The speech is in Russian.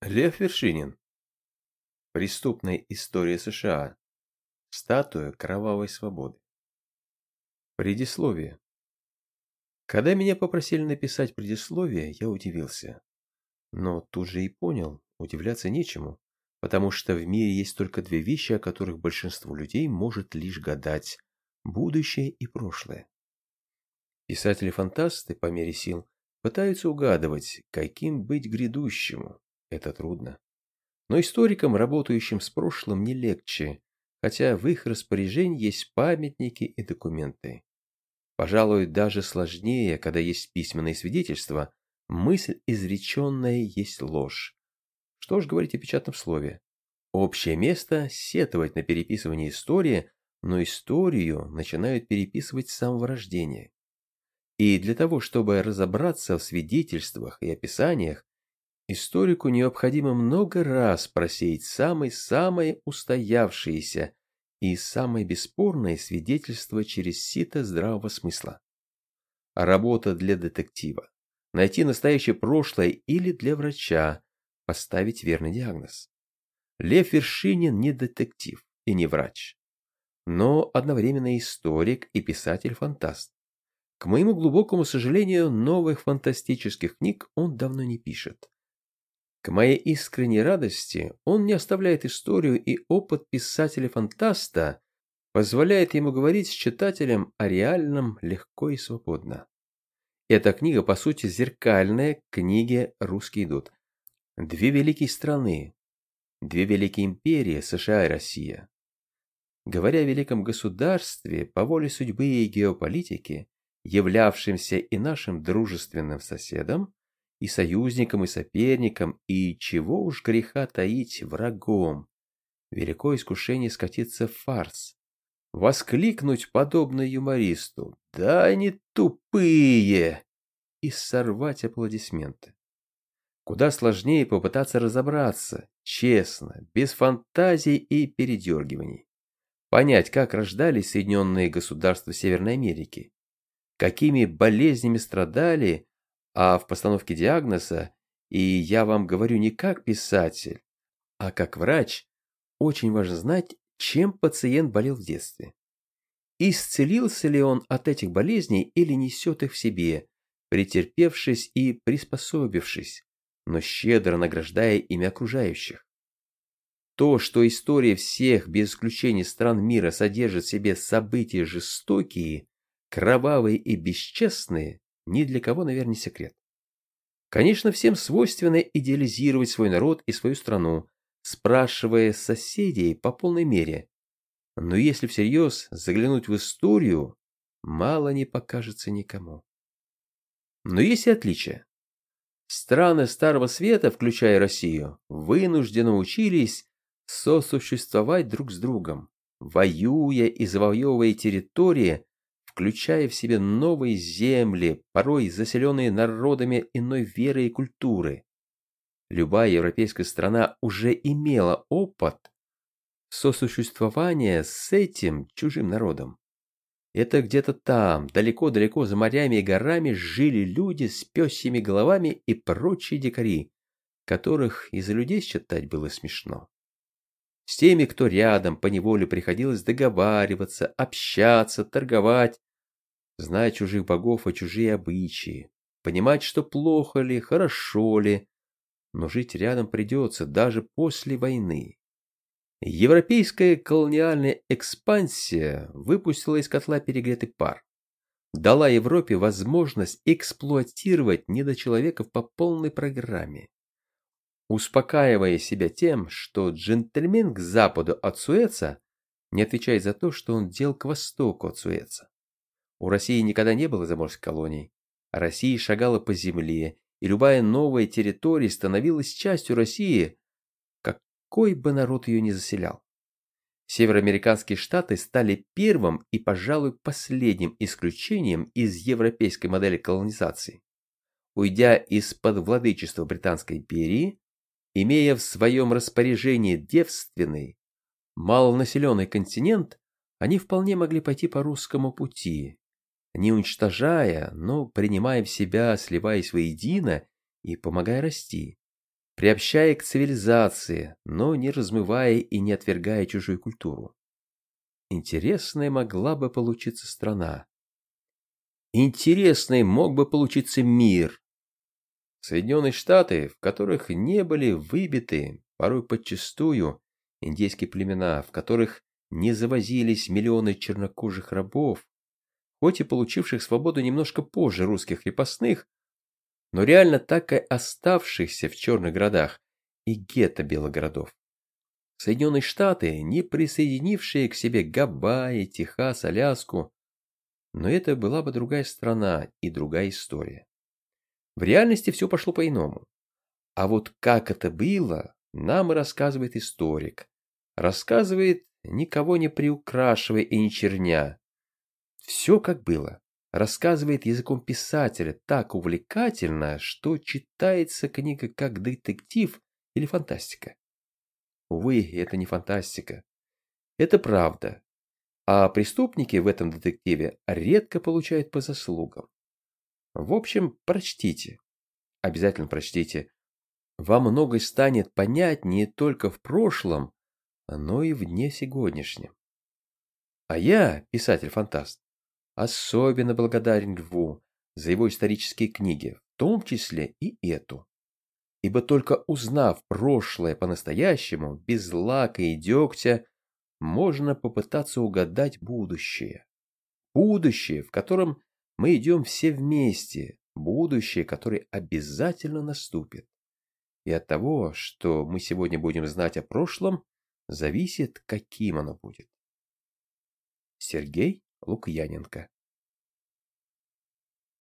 Лев Вершинин. Преступная история США. Статуя кровавой свободы. Предисловие. Когда меня попросили написать предисловие, я удивился. Но тут же и понял, удивляться нечему, потому что в мире есть только две вещи, о которых большинство людей может лишь гадать – будущее и прошлое. Писатели-фантасты, по мере сил, пытаются угадывать, каким быть грядущему, это трудно. Но историкам, работающим с прошлым, не легче, хотя в их распоряжении есть памятники и документы. Пожалуй, даже сложнее, когда есть письменные свидетельства, мысль изреченная есть ложь. Что ж говорить о печатном слове? Общее место – сетовать на переписывание истории, но историю начинают переписывать с самого рождения. И для того, чтобы разобраться в свидетельствах и описаниях, Историку необходимо много раз просеять самые-самые устоявшиеся и самые бесспорные свидетельства через сито здравого смысла. Работа для детектива. Найти настоящее прошлое или для врача. Поставить верный диагноз. Лев Вершинин не детектив и не врач, но одновременно историк и писатель-фантаст. К моему глубокому сожалению, новых фантастических книг он давно не пишет. К моей искренней радости он не оставляет историю и опыт писателя-фантаста, позволяет ему говорить с читателем о реальном легко и свободно. Эта книга, по сути, зеркальная книге «Русский идут». Две великие страны, две великие империи, США и Россия. Говоря о великом государстве, по воле судьбы и геополитики, являвшимся и нашим дружественным соседом, и союзником, и соперником, и, чего уж греха таить, врагом. Великое искушение скатиться в фарс. Воскликнуть, подобно юмористу, «Да они тупые!» и сорвать аплодисменты. Куда сложнее попытаться разобраться, честно, без фантазий и передергиваний. Понять, как рождались Соединенные Государства Северной Америки, какими болезнями страдали а в постановке диагноза, и я вам говорю не как писатель, а как врач, очень важно знать, чем пациент болел в детстве. Исцелился ли он от этих болезней или несет их в себе, претерпевшись и приспособившись, но щедро награждая ими окружающих. То, что история всех, без исключения стран мира, содержит в себе события жестокие, кровавые и бесчестные, ни для кого, наверное, не секрет. Конечно, всем свойственно идеализировать свой народ и свою страну, спрашивая соседей по полной мере. Но если всерьез заглянуть в историю, мало не покажется никому. Но есть и отличия. Страны Старого Света, включая Россию, вынужденно учились сосуществовать друг с другом, воюя и завоевывая территории, включая в себе новые земли, порой заселенные народами иной веры и культуры. Любая европейская страна уже имела опыт сосуществования с этим чужим народом. Это где-то там, далеко-далеко за морями и горами, жили люди с пёсьими головами и прочие дикари, которых из-за людей считать было смешно. С теми, кто рядом, поневоле приходилось договариваться, общаться, торговать, знать чужих богов и чужие обычаи, понимать, что плохо ли, хорошо ли, но жить рядом придется даже после войны. Европейская колониальная экспансия выпустила из котла перегретый пар, дала Европе возможность эксплуатировать недочеловеков по полной программе, успокаивая себя тем, что джентльмен к западу от Суэца не отвечает за то, что он делал к востоку от Суэца. У России никогда не было заморских колоний. Россия шагала по земле, и любая новая территория становилась частью России, какой бы народ ее ни заселял. Североамериканские штаты стали первым и, пожалуй, последним исключением из европейской модели колонизации. Уйдя из-под владычества Британской империи, имея в своем распоряжении девственный, малонаселенный континент, они вполне могли пойти по русскому пути, не уничтожая, но принимая в себя, сливаясь воедино и помогая расти. приобщая к цивилизации, но не размывая и не отвергая чужую культуру. Интересная могла бы получиться страна. Интересный мог бы получиться мир. Соединенные Штаты, в которых не были выбиты, порой подчистую, индейские племена, в которых не завозились миллионы чернокожих рабов, хоть и получивших свободу немножко позже русских крепостных, но реально так и оставшихся в черных городах и гетто белых городов. Соединенные Штаты, не присоединившие к себе Гавайи, Техас, Аляску, но это была бы другая страна и другая история. В реальности все пошло по-иному. А вот как это было, нам рассказывает историк. Рассказывает, никого не приукрашивая и не черня. Все как было. Рассказывает языком писателя так увлекательно, что читается книга как детектив или фантастика. Увы, это не фантастика. Это правда. А преступники в этом детективе редко получают по заслугам. В общем, прочтите. Обязательно прочтите. Вам многое станет понятнее только в прошлом, но и в дне сегодняшнем. А я, писатель-фантаст, особенно благодарен Льву за его исторические книги, в том числе и эту. Ибо только узнав прошлое по-настоящему, без лака и дегтя, можно попытаться угадать будущее. Будущее, в котором мы идем все вместе, будущее, которое обязательно наступит. И от того, что мы сегодня будем знать о прошлом, зависит, каким оно будет. Сергей Лукьяненко